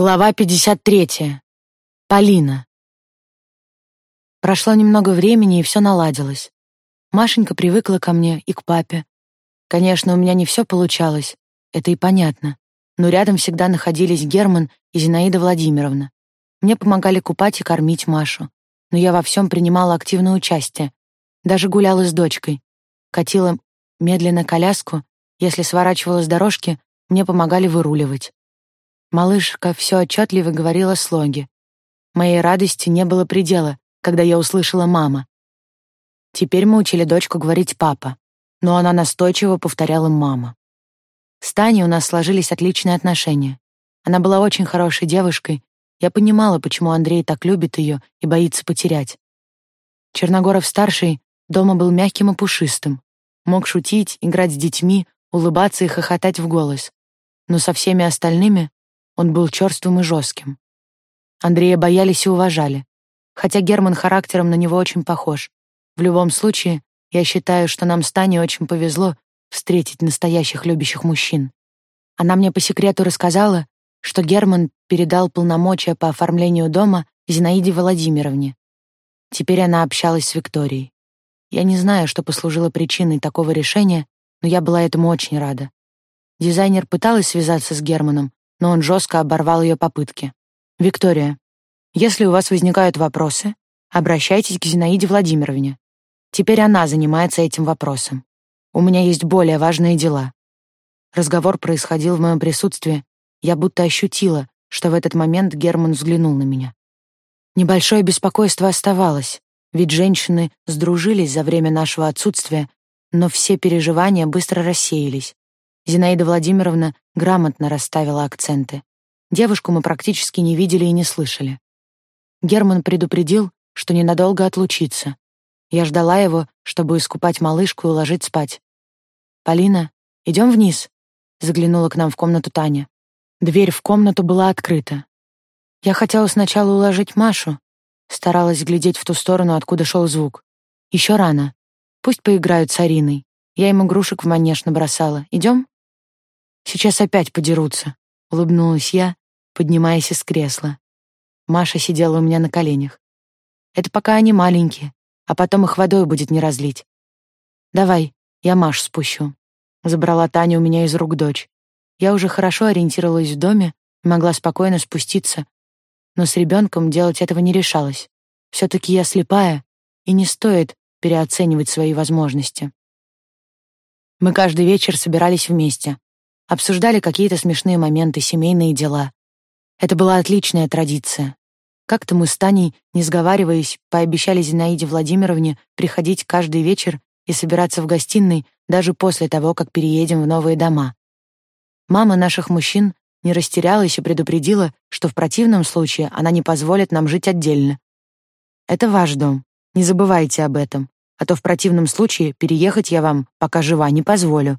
Глава 53. Полина. Прошло немного времени, и все наладилось. Машенька привыкла ко мне и к папе. Конечно, у меня не все получалось, это и понятно. Но рядом всегда находились Герман и Зинаида Владимировна. Мне помогали купать и кормить Машу. Но я во всем принимала активное участие. Даже гуляла с дочкой. Катила медленно коляску, если сворачивала с дорожки, мне помогали выруливать. Малышка все отчетливо говорила слоги. Моей радости не было предела, когда я услышала «мама». Теперь мы учили дочку говорить «папа», но она настойчиво повторяла «мама». С Таней у нас сложились отличные отношения. Она была очень хорошей девушкой. Я понимала, почему Андрей так любит ее и боится потерять. Черногоров-старший дома был мягким и пушистым. Мог шутить, играть с детьми, улыбаться и хохотать в голос. Но со всеми остальными он был черствым и жестким. Андрея боялись и уважали, хотя Герман характером на него очень похож. В любом случае, я считаю, что нам с Таней очень повезло встретить настоящих любящих мужчин. Она мне по секрету рассказала, что Герман передал полномочия по оформлению дома Зинаиде Владимировне. Теперь она общалась с Викторией. Я не знаю, что послужило причиной такого решения, но я была этому очень рада. Дизайнер пыталась связаться с Германом, но он жестко оборвал ее попытки. «Виктория, если у вас возникают вопросы, обращайтесь к Зинаиде Владимировне. Теперь она занимается этим вопросом. У меня есть более важные дела». Разговор происходил в моем присутствии. Я будто ощутила, что в этот момент Герман взглянул на меня. Небольшое беспокойство оставалось, ведь женщины сдружились за время нашего отсутствия, но все переживания быстро рассеялись. Зинаида Владимировна грамотно расставила акценты. Девушку мы практически не видели и не слышали. Герман предупредил, что ненадолго отлучится. Я ждала его, чтобы искупать малышку и уложить спать. «Полина, идем вниз?» — заглянула к нам в комнату Таня. Дверь в комнату была открыта. Я хотела сначала уложить Машу, старалась глядеть в ту сторону, откуда шел звук. Еще рано. Пусть поиграют с Ариной. Я им игрушек в манеж набросала. Идем? Сейчас опять подерутся, улыбнулась я, поднимаясь из кресла. Маша сидела у меня на коленях. Это пока они маленькие, а потом их водой будет не разлить. Давай, я Маш спущу. Забрала Таня у меня из рук дочь. Я уже хорошо ориентировалась в доме и могла спокойно спуститься, но с ребенком делать этого не решалась. все таки я слепая, и не стоит переоценивать свои возможности. Мы каждый вечер собирались вместе, обсуждали какие-то смешные моменты, семейные дела. Это была отличная традиция. Как-то мы с Таней, не сговариваясь, пообещали Зинаиде Владимировне приходить каждый вечер и собираться в гостиной даже после того, как переедем в новые дома. Мама наших мужчин не растерялась и предупредила, что в противном случае она не позволит нам жить отдельно. Это ваш дом. Не забывайте об этом, а то в противном случае переехать я вам, пока жива, не позволю.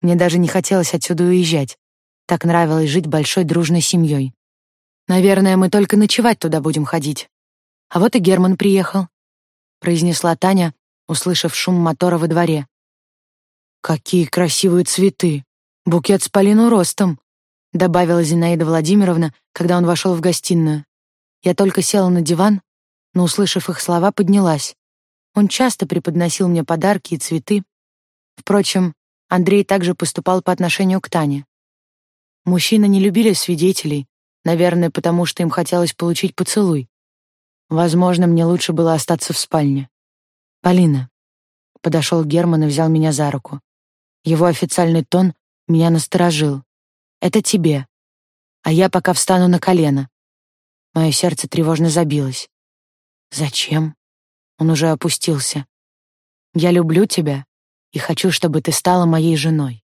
Мне даже не хотелось отсюда уезжать. Так нравилось жить большой дружной семьей. Наверное, мы только ночевать туда будем ходить. А вот и Герман приехал, произнесла Таня, услышав шум мотора во дворе. Какие красивые цветы! Букет с Полину ростом, добавила Зинаида Владимировна, когда он вошел в гостиную. Я только села на диван, но услышав их слова, поднялась. Он часто преподносил мне подарки и цветы. Впрочем, Андрей также поступал по отношению к Тане. Мужчины не любили свидетелей, наверное, потому что им хотелось получить поцелуй. Возможно, мне лучше было остаться в спальне. Полина. Подошел Герман и взял меня за руку. Его официальный тон меня насторожил. Это тебе. А я пока встану на колено. Мое сердце тревожно забилось. Зачем? Он уже опустился. Я люблю тебя и хочу, чтобы ты стала моей женой.